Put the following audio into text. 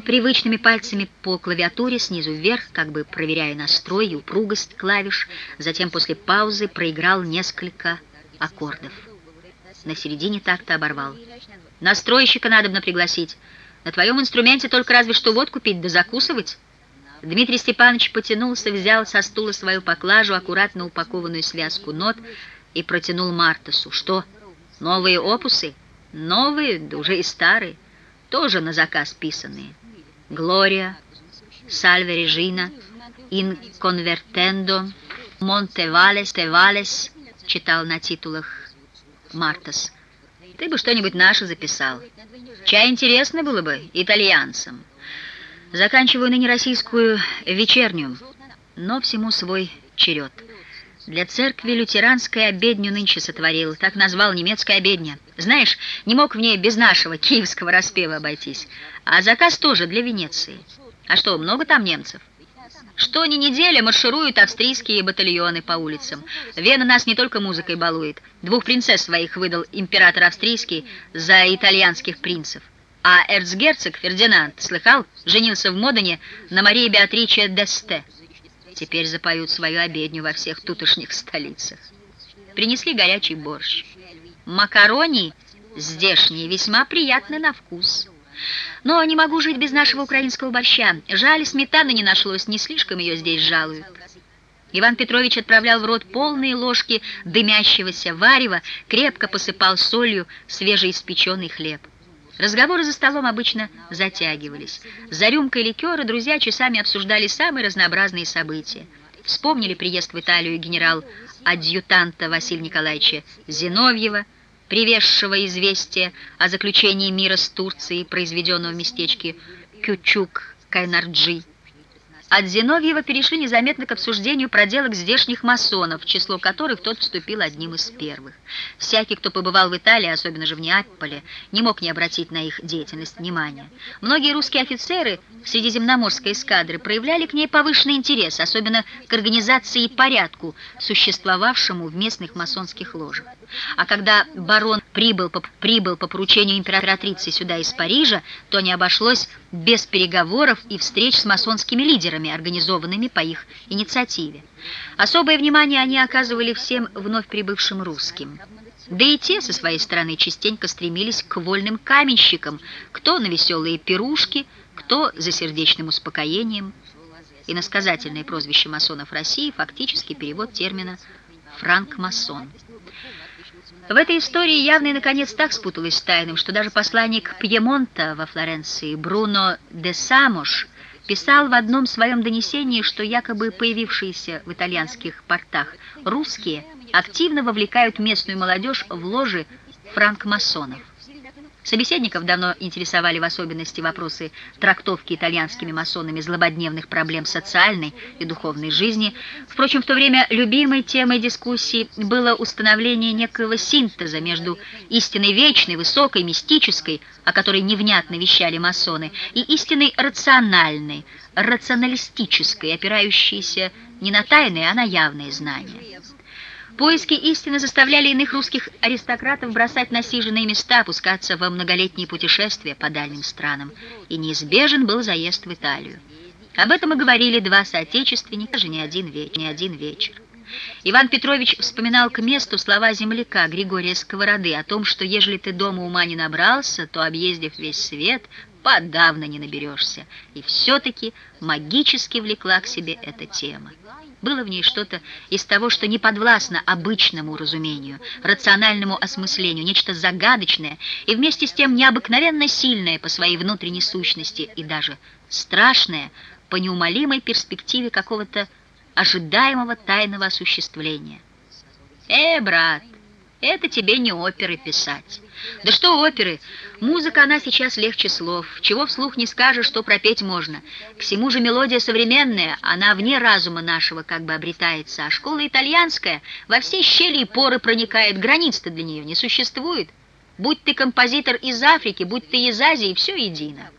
привычными пальцами по клавиатуре снизу вверх, как бы проверяя настрой и упругость клавиш, затем после паузы проиграл несколько аккордов. На середине такта оборвал. «Настройщика надо пригласить. На твоем инструменте только разве что водку пить да закусывать». Дмитрий Степанович потянулся, взял со стула свою поклажу, аккуратно упакованную связку нот, и протянул Мартасу. «Что, новые опусы?» «Новые, да уже и старые, тоже на заказ писанные. Глория, Сальве Режина, Ин Конвертендо, Монте Валес, Те Валес», читал на титулах Мартас. «Ты бы что-нибудь наше записал. Чай интересно было бы итальянцам». Заканчиваю ныне российскую вечернюю, но всему свой черед. Для церкви лютеранской обедню нынче сотворил, так назвал немецкая обедня. Знаешь, не мог в ней без нашего киевского распева обойтись. А заказ тоже для Венеции. А что, много там немцев? Что ни неделя маршируют австрийские батальоны по улицам. Вена нас не только музыкой балует. Двух принцесс своих выдал император австрийский за итальянских принцев. А эрцгерцог Фердинанд, слыхал, женился в Модене на Марии Беатриче d'Este. Теперь запоют свою обедню во всех тутошних столицах. Принесли горячий борщ. Макарони здешние весьма приятны на вкус. Но не могу жить без нашего украинского борща. Жаль, сметаны не нашлось, не слишком ее здесь жалуют. Иван Петрович отправлял в рот полные ложки дымящегося варева, крепко посыпал солью свежеиспеченный хлеб. Разговоры за столом обычно затягивались. За рюмкой ликера друзья часами обсуждали самые разнообразные события. Вспомнили приезд в Италию генерал-адъютанта Василия Николаевича Зиновьева, привезшего известие о заключении мира с Турцией, произведенного в местечке Кючук-Кайнарджи. От Зиновьева перешли незаметно к обсуждению проделок здешних масонов, в число которых тот вступил одним из первых. Всякий, кто побывал в Италии, особенно же в Неаполе, не мог не обратить на их деятельность внимания. Многие русские офицеры Средиземноморской эскадры проявляли к ней повышенный интерес, особенно к организации и порядку, существовавшему в местных масонских ложах. А когда барон прибыл по, прибыл по поручению императрицы сюда из Парижа, то не обошлось без переговоров и встреч с масонскими лидерами, организованными по их инициативе. Особое внимание они оказывали всем вновь прибывшим русским. Да и те, со своей стороны, частенько стремились к вольным каменщикам, кто на веселые пирушки, кто за сердечным успокоением. Иносказательное прозвище масонов России фактически перевод термина «франк-масон». В этой истории явно и наконец так спуталась с тайным, что даже посланник Пьемонта во Флоренции Бруно де Самош писал в одном своем донесении, что якобы появившиеся в итальянских портах русские активно вовлекают местную молодежь в ложи франкмасонов. Собеседников давно интересовали в особенности вопросы трактовки итальянскими масонами злободневных проблем социальной и духовной жизни. Впрочем, в то время любимой темой дискуссии было установление некого синтеза между истиной вечной, высокой, мистической, о которой невнятно вещали масоны, и истиной рациональной, рационалистической, опирающейся не на тайные, а на явные знания. Поиски истины заставляли иных русских аристократов бросать насиженные места, опускаться во многолетние путешествия по дальним странам, и неизбежен был заезд в Италию. Об этом и говорили два соотечественника же не один, вечер, не один вечер. Иван Петрович вспоминал к месту слова земляка Григория Сковороды о том, что ежели ты дома ума не набрался, то, объездив весь свет, подавно не наберешься. И все-таки магически влекла к себе эта тема. Было в ней что-то из того, что не подвластно обычному разумению, рациональному осмыслению, нечто загадочное и вместе с тем необыкновенно сильное по своей внутренней сущности и даже страшное по неумолимой перспективе какого-то ожидаемого тайного осуществления. «Э, брат, это тебе не оперы писать». Да что оперы? Музыка, она сейчас легче слов. Чего вслух не скажешь, что пропеть можно. К всему же мелодия современная, она вне разума нашего как бы обретается. А школа итальянская во все щели и поры проникает, границ-то для нее не существует. Будь ты композитор из Африки, будь ты из Азии, все едино.